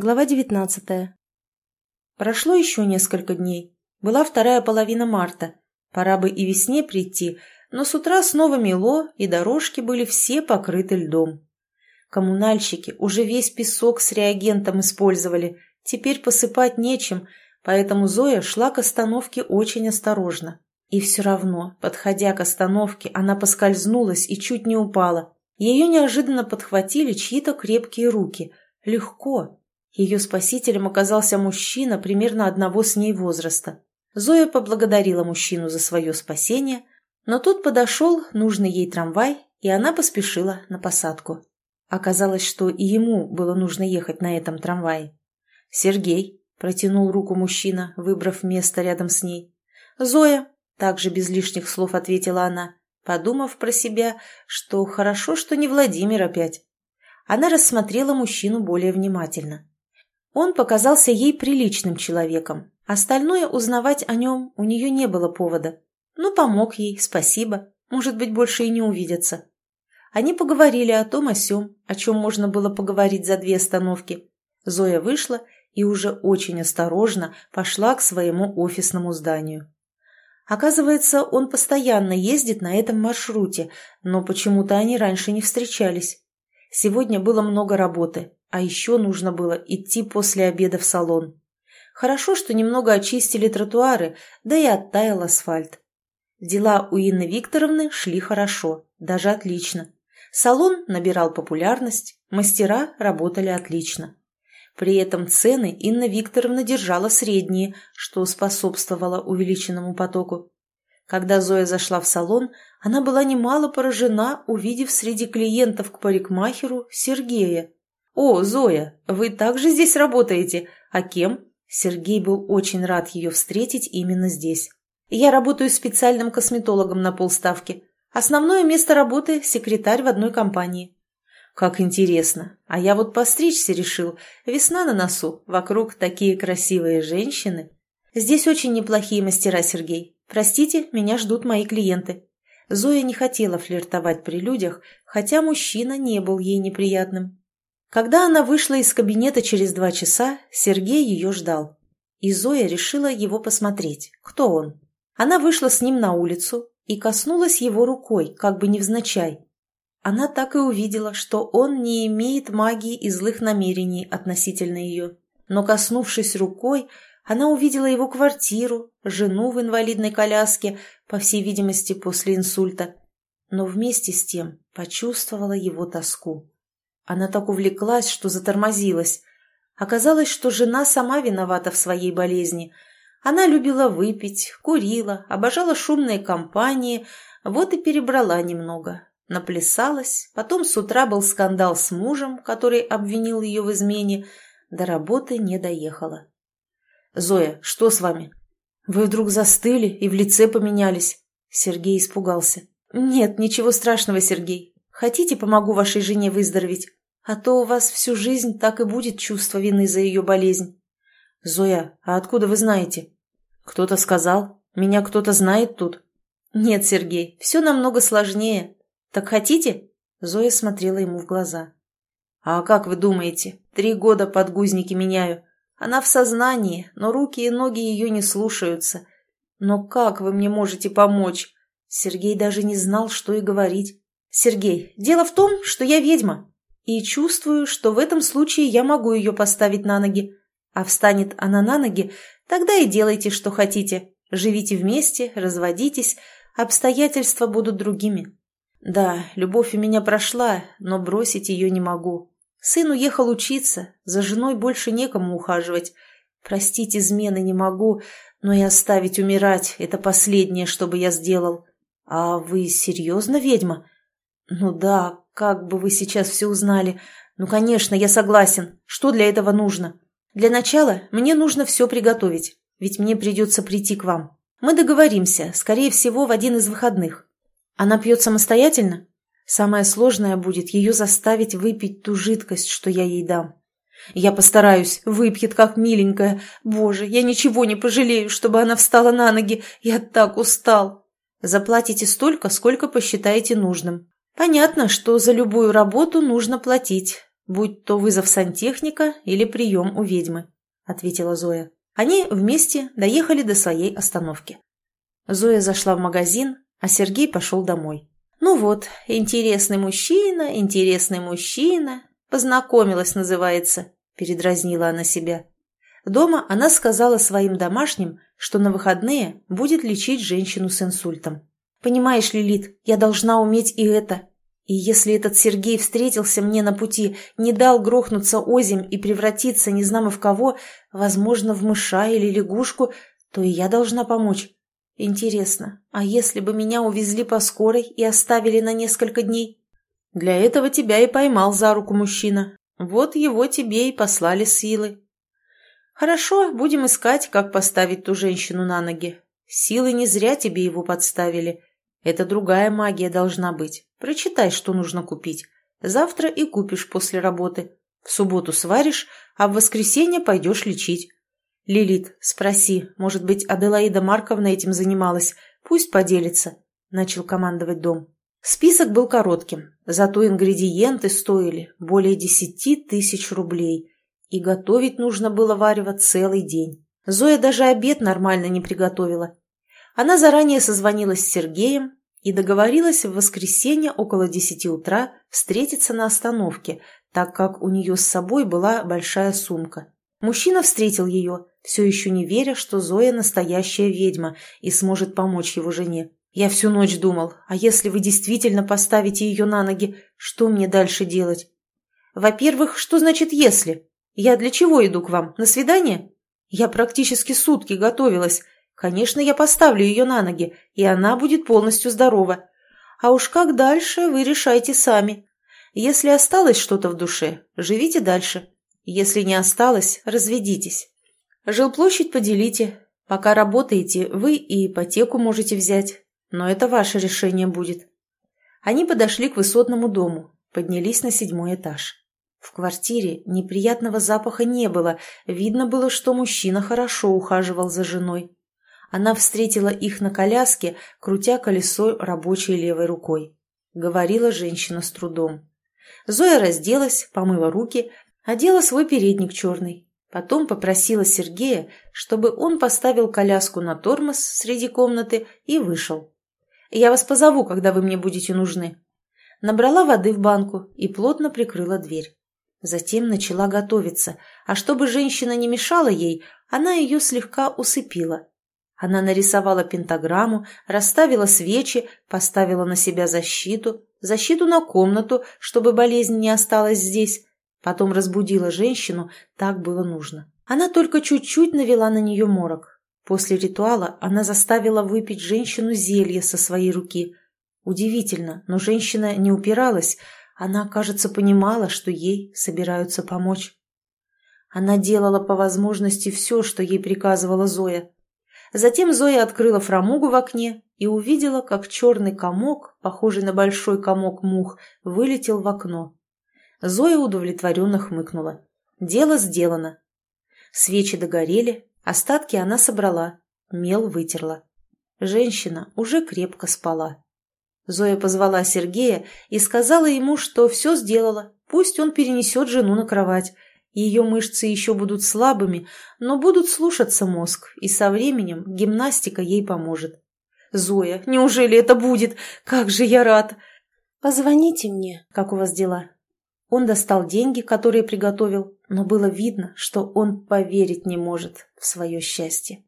Глава девятнадцатая. Прошло еще несколько дней. Была вторая половина марта. Пора бы и весне прийти, но с утра снова мело, и дорожки были все покрыты льдом. Коммунальщики уже весь песок с реагентом использовали, теперь посыпать нечем, поэтому Зоя шла к остановке очень осторожно. И все равно, подходя к остановке, она поскользнулась и чуть не упала. Ее неожиданно подхватили чьи-то крепкие руки. Легко, ее спасителем оказался мужчина примерно одного с ней возраста. Зоя поблагодарила мужчину за свое спасение, но тут подошел нужный ей трамвай, и она поспешила на посадку. Оказалось, что и ему было нужно ехать на этом трамвае. «Сергей», — протянул руку мужчина, выбрав место рядом с ней. «Зоя», — также без лишних слов ответила она, подумав про себя, что хорошо, что не Владимир опять. Она рассмотрела мужчину более внимательно. Он показался ей приличным человеком. Остальное узнавать о нем у нее не было повода. Ну, помог ей, спасибо. Может быть, больше и не увидятся. Они поговорили о том о сём, о чем можно было поговорить за две остановки. Зоя вышла и уже очень осторожно пошла к своему офисному зданию. Оказывается, он постоянно ездит на этом маршруте, но почему-то они раньше не встречались. Сегодня было много работы, а еще нужно было идти после обеда в салон. Хорошо, что немного очистили тротуары, да и оттаял асфальт. Дела у Инны Викторовны шли хорошо, даже отлично. Салон набирал популярность, мастера работали отлично. При этом цены Инна Викторовна держала средние, что способствовало увеличенному потоку. Когда Зоя зашла в салон, она была немало поражена, увидев среди клиентов к парикмахеру Сергея. «О, Зоя, вы также здесь работаете? А кем?» Сергей был очень рад ее встретить именно здесь. «Я работаю специальным косметологом на полставки. Основное место работы – секретарь в одной компании». «Как интересно. А я вот постричься решил. Весна на носу, вокруг такие красивые женщины». «Здесь очень неплохие мастера, Сергей. Простите, меня ждут мои клиенты». Зоя не хотела флиртовать при людях, хотя мужчина не был ей неприятным. Когда она вышла из кабинета через два часа, Сергей ее ждал. И Зоя решила его посмотреть. Кто он? Она вышла с ним на улицу и коснулась его рукой, как бы невзначай. Она так и увидела, что он не имеет магии и злых намерений относительно ее. Но, коснувшись рукой, она увидела его квартиру, жену в инвалидной коляске, по всей видимости, после инсульта. Но вместе с тем почувствовала его тоску. Она так увлеклась, что затормозилась. Оказалось, что жена сама виновата в своей болезни. Она любила выпить, курила, обожала шумные компании, вот и перебрала немного. Наплясалась, потом с утра был скандал с мужем, который обвинил ее в измене, до работы не доехала. «Зоя, что с вами? Вы вдруг застыли и в лице поменялись?» Сергей испугался. «Нет, ничего страшного, Сергей. Хотите, помогу вашей жене выздороветь? А то у вас всю жизнь так и будет чувство вины за ее болезнь. Зоя, а откуда вы знаете? Кто-то сказал? Меня кто-то знает тут? Нет, Сергей, все намного сложнее. Так хотите? Зоя смотрела ему в глаза. А как вы думаете? Три года подгузники меняю. Она в сознании, но руки и ноги ее не слушаются. Но как вы мне можете помочь? Сергей даже не знал, что и говорить. Сергей, дело в том, что я ведьма. И чувствую, что в этом случае я могу ее поставить на ноги. А встанет она на ноги, тогда и делайте, что хотите. Живите вместе, разводитесь, обстоятельства будут другими. Да, любовь у меня прошла, но бросить ее не могу. Сын уехал учиться, за женой больше некому ухаживать. Простить измены не могу, но и оставить умирать – это последнее, что бы я сделал. А вы серьезно, ведьма? Ну да, как бы вы сейчас все узнали? Ну, конечно, я согласен. Что для этого нужно? Для начала мне нужно все приготовить, ведь мне придется прийти к вам. Мы договоримся, скорее всего, в один из выходных. Она пьет самостоятельно? Самое сложное будет ее заставить выпить ту жидкость, что я ей дам. Я постараюсь, выпьет как миленькая. Боже, я ничего не пожалею, чтобы она встала на ноги. Я так устал. Заплатите столько, сколько посчитаете нужным. Понятно, что за любую работу нужно платить. будь то вызов сантехника или прием у ведьмы», — ответила Зоя. Они вместе доехали до своей остановки. Зоя зашла в магазин, а Сергей пошел домой. «Ну вот, интересный мужчина, интересный мужчина. Познакомилась, называется», — передразнила она себя. Дома она сказала своим домашним, что на выходные будет лечить женщину с инсультом. «Понимаешь, Лилит, я должна уметь и это. И если этот Сергей встретился мне на пути, не дал грохнуться озимь и превратиться незнамо в кого, возможно, в мыша или лягушку, то и я должна помочь. Интересно, а если бы меня увезли по скорой и оставили на несколько дней? Для этого тебя и поймал за руку мужчина. Вот его тебе и послали силы. Хорошо, будем искать, как поставить ту женщину на ноги. Силы не зря тебе его подставили. Это другая магия должна быть. Прочитай, что нужно купить. Завтра и купишь после работы. В субботу сваришь, а в воскресенье пойдешь лечить. «Лилит, спроси, может быть, Аделаида Марковна этим занималась? Пусть поделится», — начал командовать дом. Список был коротким, зато ингредиенты стоили более десяти тысяч рублей, и готовить нужно было варево целый день. Зоя даже обед нормально не приготовила. Она заранее созвонилась с Сергеем и договорилась в воскресенье около десяти утра встретиться на остановке, так как у нее с собой была большая сумка. Мужчина встретил ее, все еще не веря, что Зоя настоящая ведьма и сможет помочь его жене. «Я всю ночь думал, а если вы действительно поставите ее на ноги, что мне дальше делать?» «Во-первых, что значит «если»? Я для чего иду к вам? На свидание?» «Я практически сутки готовилась. Конечно, я поставлю ее на ноги, и она будет полностью здорова. А уж как дальше, вы решайте сами. Если осталось что-то в душе, живите дальше. Если не осталось, разведитесь. Жилплощадь поделите. Пока работаете, вы и ипотеку можете взять. Но это ваше решение будет. Они подошли к высотному дому, поднялись на седьмой этаж. В квартире неприятного запаха не было, видно было, что мужчина хорошо ухаживал за женой. Она встретила их на коляске, крутя колесо рабочей левой рукой. Говорила женщина с трудом. Зоя разделась, помыла руки, Одела свой передник черный. Потом попросила Сергея, чтобы он поставил коляску на тормоз среди комнаты и вышел. «Я вас позову, когда вы мне будете нужны». Набрала воды в банку и плотно прикрыла дверь. Затем начала готовиться, а чтобы женщина не мешала ей, она ее слегка усыпила. Она нарисовала пентаграмму, расставила свечи, поставила на себя защиту, защиту на комнату, чтобы болезнь не осталась здесь, Потом разбудила женщину, так было нужно. Она только чуть-чуть навела на нее морок. После ритуала она заставила выпить женщину зелье со своей руки. Удивительно, но женщина не упиралась, она, кажется, понимала, что ей собираются помочь. Она делала по возможности все, что ей приказывала Зоя. Затем Зоя открыла фрамугу в окне и увидела, как черный комок, похожий на большой комок мух, вылетел в окно. Зоя удовлетворенно хмыкнула. Дело сделано. Свечи догорели, остатки она собрала, мел вытерла. Женщина уже крепко спала. Зоя позвала Сергея и сказала ему, что все сделала, пусть он перенесет жену на кровать. Ее мышцы еще будут слабыми, но будут слушаться мозг, и со временем гимнастика ей поможет. «Зоя, неужели это будет? Как же я рад!» «Позвоните мне, как у вас дела?» Он достал деньги, которые приготовил, но было видно, что он поверить не может в свое счастье.